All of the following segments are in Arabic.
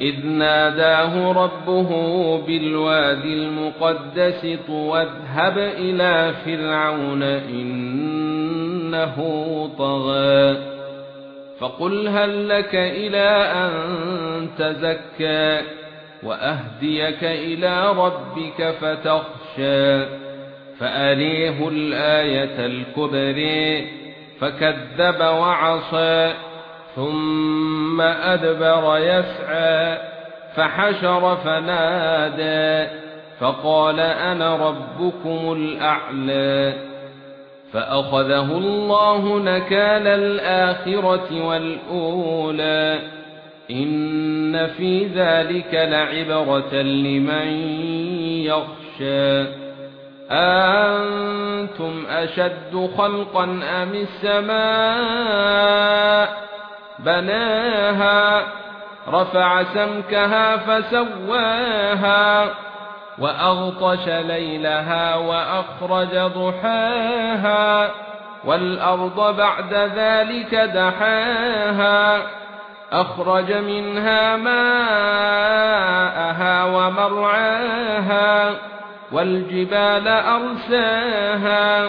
إذ ناداه ربه بالواد المقدس طوى اذهب إلى فرعون إنه طغى. فقل هل لك إلى أن تزكى وأهديك إلى ربك فتخشى. فأريه الآية الكبرى فكذب وعصى. ثُمَّ أَدْبَرَ يَسْعَى فَحَشَرَ فَنَادَى فَقَالَ أَنَا رَبُّكُمُ الْأَعْلَى. فَأَخَذَهُ اللَّهُ نَكَالَ الْآخِرَةِ وَالْأُولَى. إِنَّ فِي ذَلِكَ لَعِبْرَةً لِمَن يَخْشَى. أَنْتُمْ أَشَدُّ خَلْقًا أَمِ السَّمَاءُ؟ بناها رفع سمكها فسواها وأغطش ليلها وأخرج ضحاها والأرض بعد ذلك دحاها أخرج منها ماءها ومرعاها والجبال أرساها.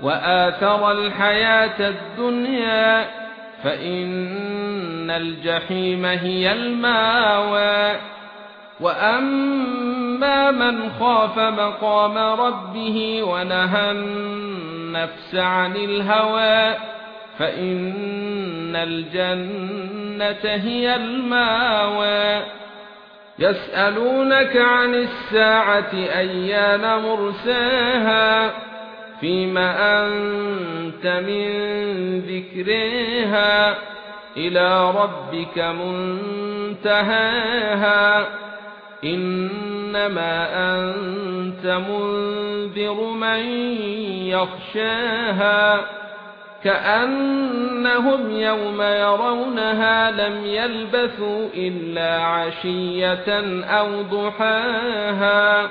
وآثر الحياة الدنيا فإن الجحيم هي المأوى. وأما من خاف مقام ربه ونهى النفس عن الهوى فإن الجنة هي المأوى. يسألونك عن الساعة أيان مرساها؟ فيما أنت من ذكرها إلى ربك منتهاها إنما أنت منذر من يخشاها كأنهم يوم يرونها لم يلبثوا إلا عشية أو ضحاها